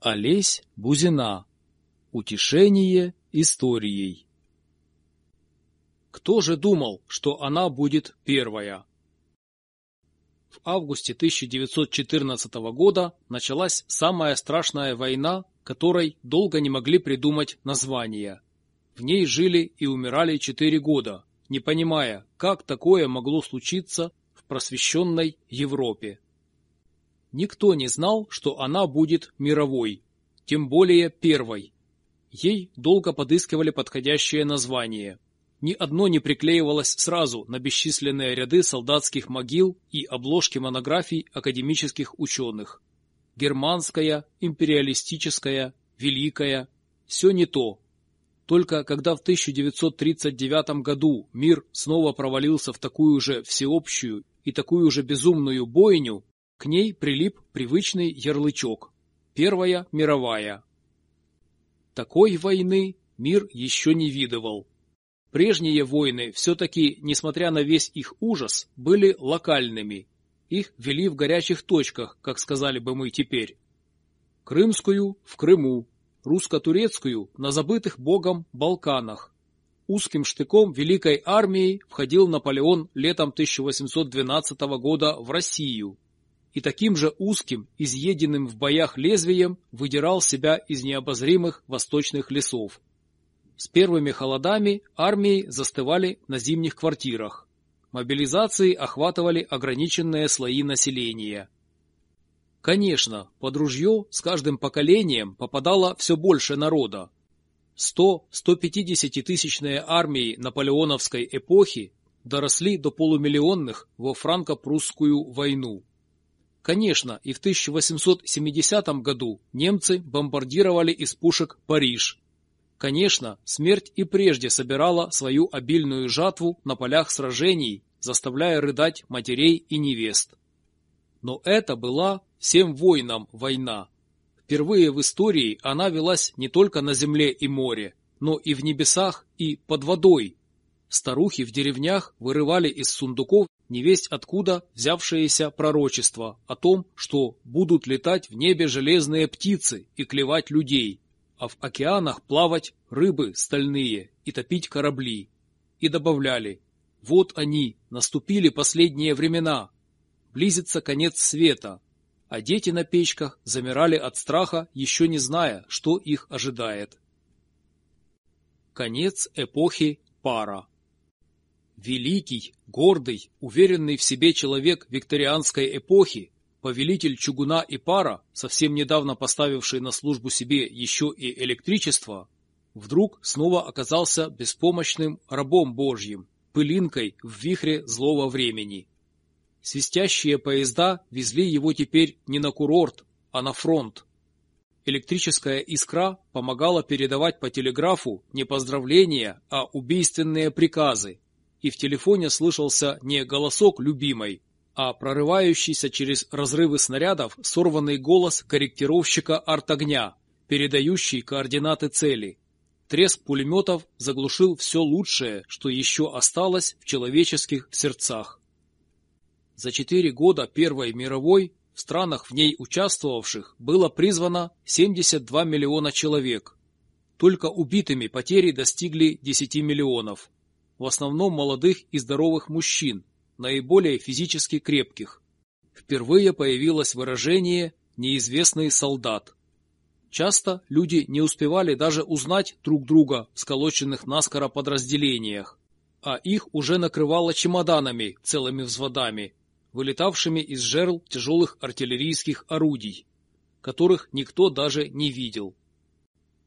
Олесь Бузина. Утешение историей. Кто же думал, что она будет первая? В августе 1914 года началась самая страшная война, которой долго не могли придумать название. В ней жили и умирали четыре года, не понимая, как такое могло случиться в просвещенной Европе. Никто не знал, что она будет мировой, тем более первой. Ей долго подыскивали подходящее название. Ни одно не приклеивалось сразу на бесчисленные ряды солдатских могил и обложки монографий академических ученых. Германская, империалистическая, великая – все не то. Только когда в 1939 году мир снова провалился в такую же всеобщую и такую же безумную бойню, к ней прилип привычный ярлычок «Первая мировая». Такой войны мир еще не видывал. Прежние войны все-таки, несмотря на весь их ужас, были локальными. Их вели в горячих точках, как сказали бы мы теперь. Крымскую – в Крыму, русско-турецкую – на забытых богом Балканах. Узким штыком Великой армии входил Наполеон летом 1812 года в Россию и таким же узким, изъеденным в боях лезвием выдирал себя из необозримых восточных лесов. С первыми холодами армии застывали на зимних квартирах. Мобилизации охватывали ограниченные слои населения. Конечно, под ружье с каждым поколением попадало все больше народа. 100-150 тысячные армии наполеоновской эпохи доросли до полумиллионных во франко-прусскую войну. Конечно, и в 1870 году немцы бомбардировали из пушек Париж. Конечно, смерть и прежде собирала свою обильную жатву на полях сражений, заставляя рыдать матерей и невест. Но это была всем воинам война. Впервые в истории она велась не только на земле и море, но и в небесах и под водой. Старухи в деревнях вырывали из сундуков невесть откуда взявшееся пророчество о том, что будут летать в небе железные птицы и клевать людей, а в океанах плавать рыбы стальные и топить корабли. И добавляли, вот они, наступили последние времена, близится конец света, а дети на печках замирали от страха, еще не зная, что их ожидает. Конец эпохи пара. Великий, гордый, уверенный в себе человек викторианской эпохи, повелитель чугуна и пара, совсем недавно поставивший на службу себе еще и электричество, вдруг снова оказался беспомощным рабом Божьим, пылинкой в вихре злого времени. Свистящие поезда везли его теперь не на курорт, а на фронт. Электрическая искра помогала передавать по телеграфу не поздравления, а убийственные приказы, и в телефоне слышался не голосок любимой, а прорывающийся через разрывы снарядов сорванный голос корректировщика артогня, передающий координаты цели. Треск пулеметов заглушил все лучшее, что еще осталось в человеческих сердцах. За четыре года Первой мировой в странах в ней участвовавших было призвано 72 миллиона человек. Только убитыми потери достигли 10 миллионов в основном молодых и здоровых мужчин, наиболее физически крепких. Впервые появилось выражение «неизвестный солдат». Часто люди не успевали даже узнать друг друга в сколоченных наскоро подразделениях, а их уже накрывало чемоданами целыми взводами, вылетавшими из жерл тяжелых артиллерийских орудий, которых никто даже не видел.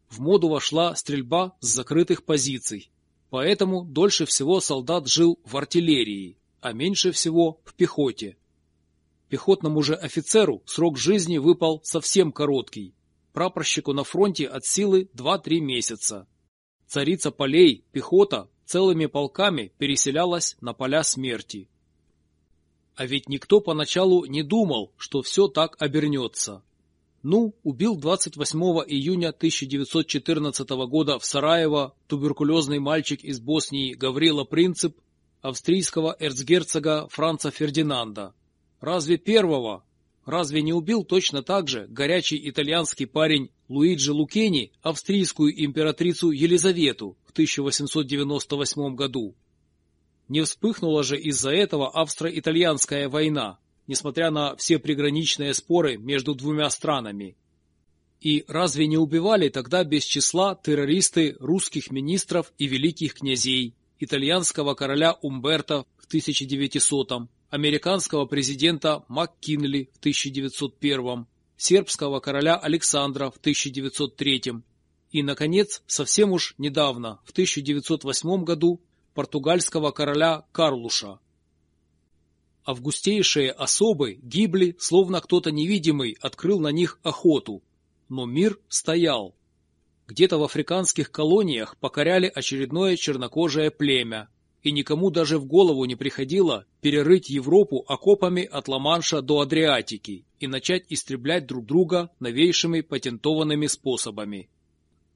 В моду вошла стрельба с закрытых позиций, Поэтому дольше всего солдат жил в артиллерии, а меньше всего в пехоте. Пехотному же офицеру срок жизни выпал совсем короткий. Прапорщику на фронте от силы 2-3 месяца. Царица полей, пехота, целыми полками переселялась на поля смерти. А ведь никто поначалу не думал, что все так обернется. Ну, убил 28 июня 1914 года в Сараево туберкулезный мальчик из Боснии Гаврила Принцип австрийского эрцгерцога Франца Фердинанда. Разве первого? Разве не убил точно так же горячий итальянский парень Луиджи Лукени австрийскую императрицу Елизавету в 1898 году? Не вспыхнула же из-за этого австро-итальянская война, несмотря на все приграничные споры между двумя странами. И разве не убивали тогда без числа террористы русских министров и великих князей, итальянского короля Умберто в 1900 американского президента МакКинли в 1901 сербского короля Александра в 1903 и, наконец, совсем уж недавно, в 1908 году, португальского короля Карлуша. Августейшие особы гибли, словно кто-то невидимый открыл на них охоту, но мир стоял. Где-то в африканских колониях покоряли очередное чернокожее племя, и никому даже в голову не приходило перерыть Европу окопами от Ла-Манша до Адриатики и начать истреблять друг друга новейшими патентованными способами.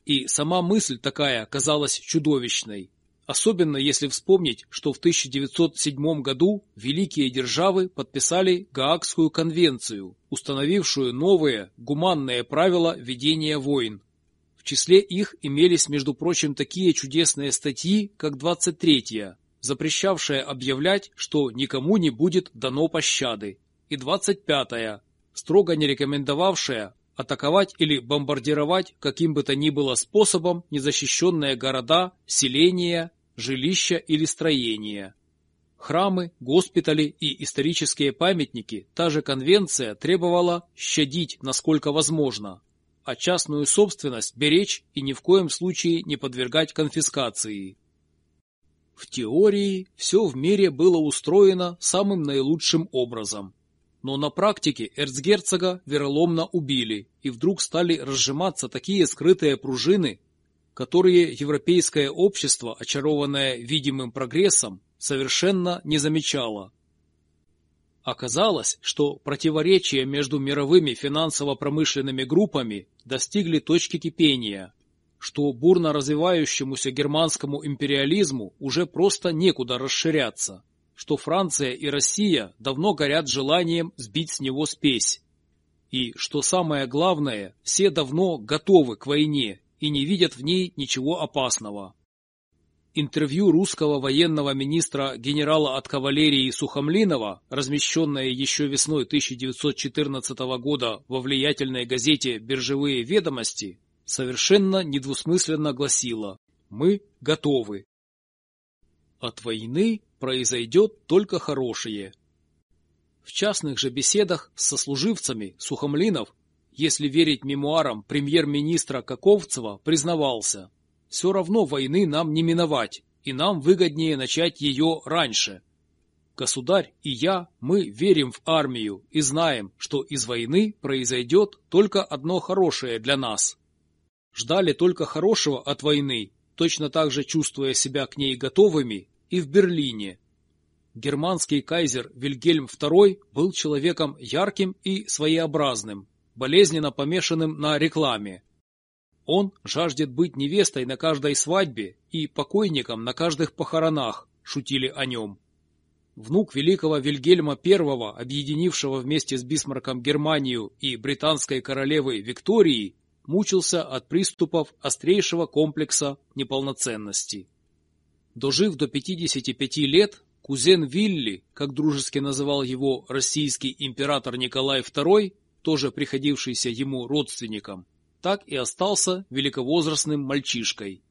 И сама мысль такая казалась чудовищной. Особенно если вспомнить, что в 1907 году великие державы подписали Гаагскую конвенцию, установившую новые гуманные правила ведения войн. В числе их имелись, между прочим, такие чудесные статьи, как 23-я, запрещавшая объявлять, что никому не будет дано пощады, и 25-я, строго не рекомендовавшая атаковать или бомбардировать каким бы то ни было способом незащищенные города, селения, жилища или строения. Храмы, госпитали и исторические памятники та же конвенция требовала щадить насколько возможно, а частную собственность беречь и ни в коем случае не подвергать конфискации. В теории все в мире было устроено самым наилучшим образом. Но на практике эрцгерцога вероломно убили, и вдруг стали разжиматься такие скрытые пружины, которые европейское общество, очарованное видимым прогрессом, совершенно не замечало. Оказалось, что противоречия между мировыми финансово-промышленными группами достигли точки кипения, что бурно развивающемуся германскому империализму уже просто некуда расширяться, что Франция и Россия давно горят желанием сбить с него спесь, и, что самое главное, все давно готовы к войне и не видят в ней ничего опасного. Интервью русского военного министра генерала от кавалерии Сухомлинова, размещенное еще весной 1914 года во влиятельной газете «Биржевые ведомости», совершенно недвусмысленно гласило «Мы готовы». От войны произойдет только хорошее. В частных же беседах с сослуживцами Сухомлинов если верить мемуарам премьер-министра Каковцева, признавался, все равно войны нам не миновать, и нам выгоднее начать ее раньше. Государь и я, мы верим в армию и знаем, что из войны произойдет только одно хорошее для нас. Ждали только хорошего от войны, точно так же чувствуя себя к ней готовыми, и в Берлине. Германский кайзер Вильгельм II был человеком ярким и своеобразным, болезненно помешанным на рекламе. Он жаждет быть невестой на каждой свадьбе и покойником на каждых похоронах, шутили о нем. Внук великого Вильгельма I, объединившего вместе с Бисмарком Германию и британской королевой Викторией, мучился от приступов острейшего комплекса неполноценности. Дожив до 55 лет, кузен Вилли, как дружески называл его российский император Николай II, тоже приходившийся ему родственником, так и остался великовозрастным мальчишкой.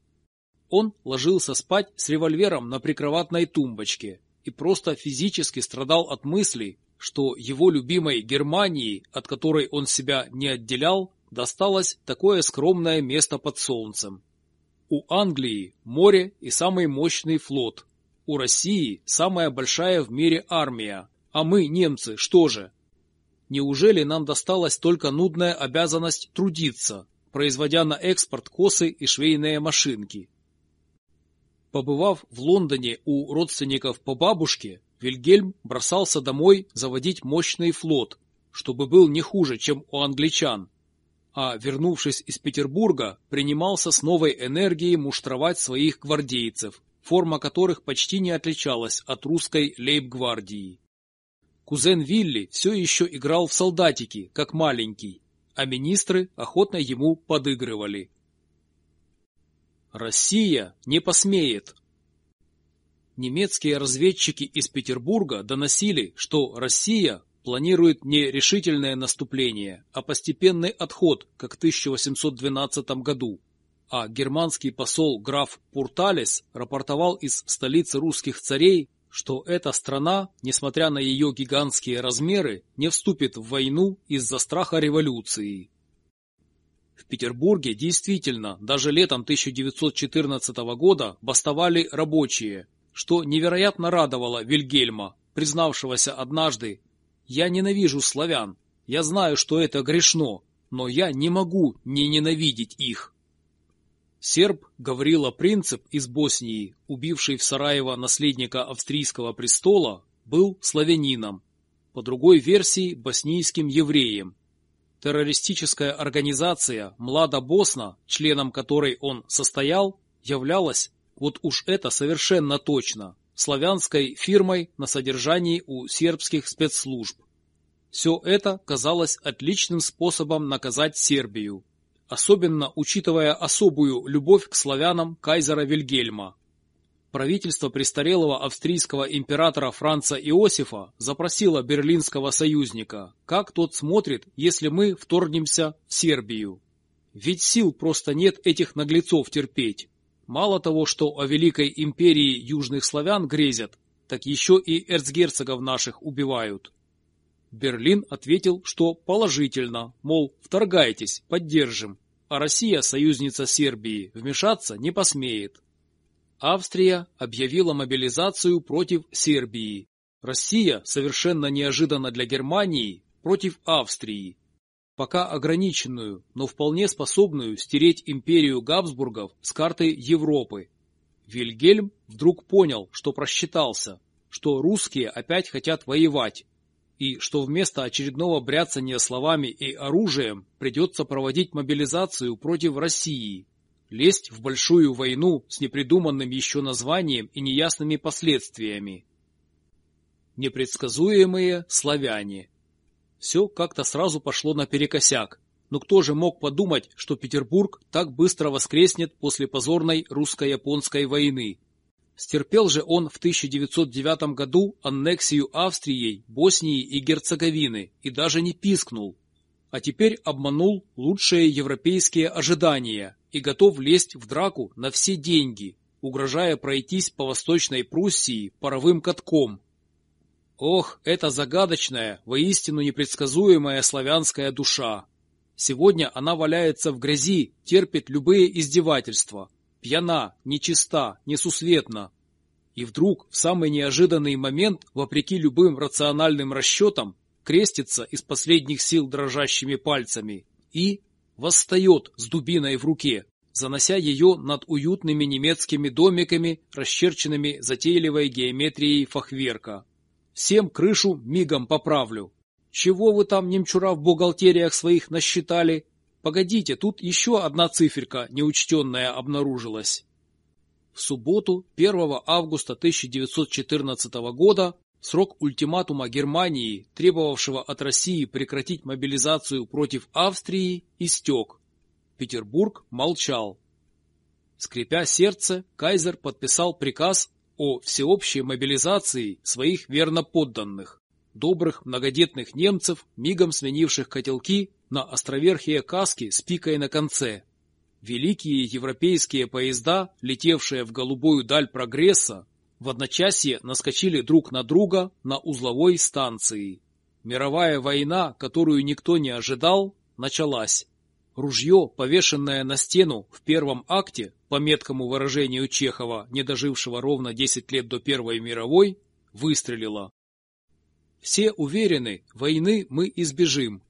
Он ложился спать с револьвером на прикроватной тумбочке и просто физически страдал от мысли, что его любимой Германии, от которой он себя не отделял, досталось такое скромное место под солнцем. У Англии море и самый мощный флот. У России самая большая в мире армия. А мы, немцы, что же? Неужели нам досталась только нудная обязанность трудиться, производя на экспорт косы и швейные машинки? Побывав в Лондоне у родственников по бабушке, Вильгельм бросался домой заводить мощный флот, чтобы был не хуже, чем у англичан, а, вернувшись из Петербурга, принимался с новой энергией муштровать своих гвардейцев, форма которых почти не отличалась от русской лейб-гвардии. Кузен Вилли все еще играл в солдатики, как маленький, а министры охотно ему подыгрывали. Россия не посмеет. Немецкие разведчики из Петербурга доносили, что Россия планирует не решительное наступление, а постепенный отход, как в 1812 году. А германский посол граф Пурталес рапортовал из столицы русских царей, что эта страна, несмотря на ее гигантские размеры, не вступит в войну из-за страха революции. В Петербурге действительно даже летом 1914 года бастовали рабочие, что невероятно радовало Вильгельма, признавшегося однажды «Я ненавижу славян, я знаю, что это грешно, но я не могу не ненавидеть их». Серб Гаврила Принцип из Боснии, убивший в Сараево наследника австрийского престола, был славянином, по другой версии боснийским евреем, Террористическая организация «Млада Босна», членом которой он состоял, являлась, вот уж это совершенно точно, славянской фирмой на содержании у сербских спецслужб. Все это казалось отличным способом наказать Сербию, особенно учитывая особую любовь к славянам кайзера Вильгельма, правительство престарелого австрийского императора Франца Иосифа запросило берлинского союзника, как тот смотрит, если мы вторгнемся в Сербию. Ведь сил просто нет этих наглецов терпеть. Мало того, что о Великой империи южных славян грезят, так еще и эрцгерцогов наших убивают. Берлин ответил, что положительно, мол, вторгайтесь, поддержим, а Россия, союзница Сербии, вмешаться не посмеет. Австрия объявила мобилизацию против Сербии. Россия, совершенно неожиданно для Германии, против Австрии. Пока ограниченную, но вполне способную стереть империю Габсбургов с карты Европы. Вильгельм вдруг понял, что просчитался, что русские опять хотят воевать, и что вместо очередного бряцания словами и оружием придется проводить мобилизацию против России лезть в большую войну с непридуманным еще названием и неясными последствиями. Непредсказуемые славяне. Все как-то сразу пошло наперекосяк, но кто же мог подумать, что Петербург так быстро воскреснет после позорной русско-японской войны? Стерпел же он в 1909 году аннексию Австрией, Боснии и Герцеговины и даже не пискнул. А теперь обманул лучшие европейские ожидания и готов лезть в драку на все деньги, угрожая пройтись по Восточной Пруссии паровым катком. Ох, это загадочная, воистину непредсказуемая славянская душа. Сегодня она валяется в грязи, терпит любые издевательства, пьяна, нечиста, несусветна. И вдруг, в самый неожиданный момент, вопреки любым рациональным расчетам, крестится из последних сил дрожащими пальцами и восстает с дубиной в руке, занося ее над уютными немецкими домиками, расчерченными затейливой геометрией фахверка. Всем крышу мигом поправлю. Чего вы там, немчура, в бухгалтериях своих насчитали? Погодите, тут еще одна циферка неучтенная обнаружилась. В субботу, 1 августа 1914 года, Срок ультиматума Германии, требовавшего от России прекратить мобилизацию против Австрии, истек. Петербург молчал. Скрипя сердце, кайзер подписал приказ о всеобщей мобилизации своих верноподданных, добрых многодетных немцев, мигом сменивших котелки на островерхие каски с пикой на конце. Великие европейские поезда, летевшие в голубую даль прогресса, в одночасье наскочили друг на друга на узловой станции. Мировая война, которую никто не ожидал, началась. Ружье, повешенное на стену в первом акте, по меткому выражению Чехова, не дожившего ровно 10 лет до Первой мировой, выстрелило. Все уверены, войны мы избежим.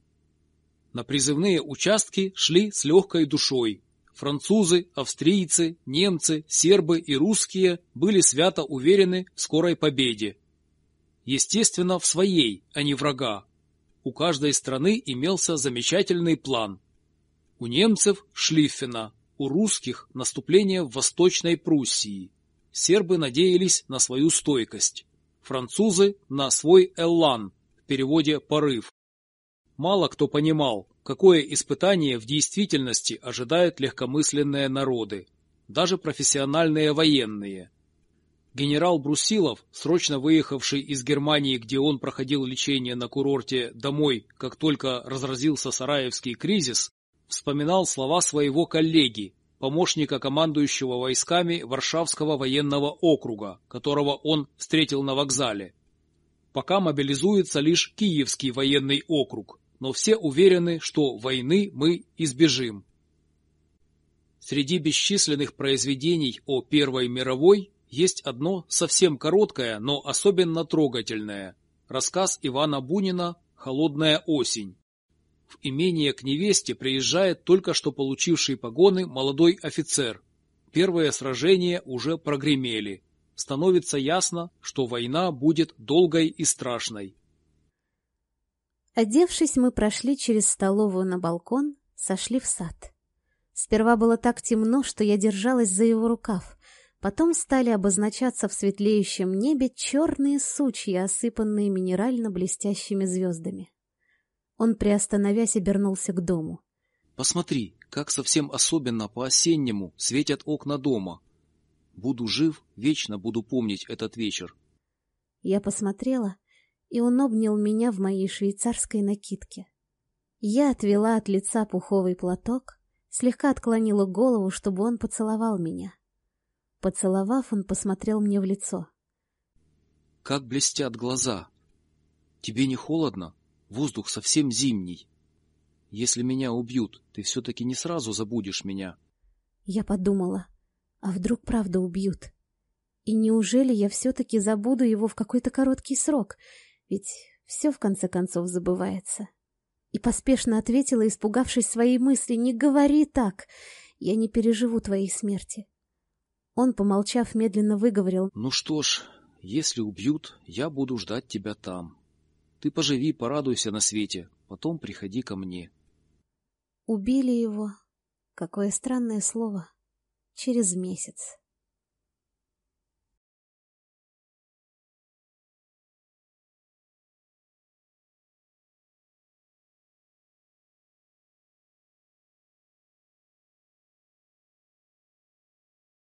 На призывные участки шли с легкой душой, Французы, австрийцы, немцы, сербы и русские были свято уверены в скорой победе. Естественно, в своей, а не врага. У каждой страны имелся замечательный план. У немцев – Шлиффена, у русских – наступление в Восточной Пруссии. Сербы надеялись на свою стойкость. Французы – на свой Эллан, переводе «порыв». Мало кто понимал, какое испытание в действительности ожидают легкомысленные народы, даже профессиональные военные. Генерал Брусилов, срочно выехавший из Германии, где он проходил лечение на курорте, домой, как только разразился Сараевский кризис, вспоминал слова своего коллеги, помощника командующего войсками Варшавского военного округа, которого он встретил на вокзале. Пока мобилизуется лишь Киевский военный округ, но все уверены, что войны мы избежим. Среди бесчисленных произведений о Первой мировой есть одно совсем короткое, но особенно трогательное. Рассказ Ивана Бунина «Холодная осень». В имение к невесте приезжает только что получивший погоны молодой офицер. Первые сражения уже прогремели. Становится ясно, что война будет долгой и страшной. Одевшись, мы прошли через столовую на балкон, сошли в сад. Сперва было так темно, что я держалась за его рукав. Потом стали обозначаться в светлеющем небе черные сучья, осыпанные минерально-блестящими звездами. Он, приостановясь, обернулся к дому. «Посмотри, как совсем особенно по-осеннему светят окна дома. Буду жив, вечно буду помнить этот вечер». Я посмотрела, и он обнял меня в моей швейцарской накидке. Я отвела от лица пуховый платок, слегка отклонила голову, чтобы он поцеловал меня. Поцеловав, он посмотрел мне в лицо. «Как блестят глаза! Тебе не холодно?» Воздух совсем зимний. Если меня убьют, ты все-таки не сразу забудешь меня. Я подумала, а вдруг правда убьют? И неужели я все-таки забуду его в какой-то короткий срок? Ведь все в конце концов забывается. И поспешно ответила, испугавшись своей мысли, «Не говори так! Я не переживу твоей смерти». Он, помолчав, медленно выговорил, «Ну что ж, если убьют, я буду ждать тебя там». Ты поживи, порадуйся на свете, потом приходи ко мне. Убили его. Какое странное слово. Через месяц.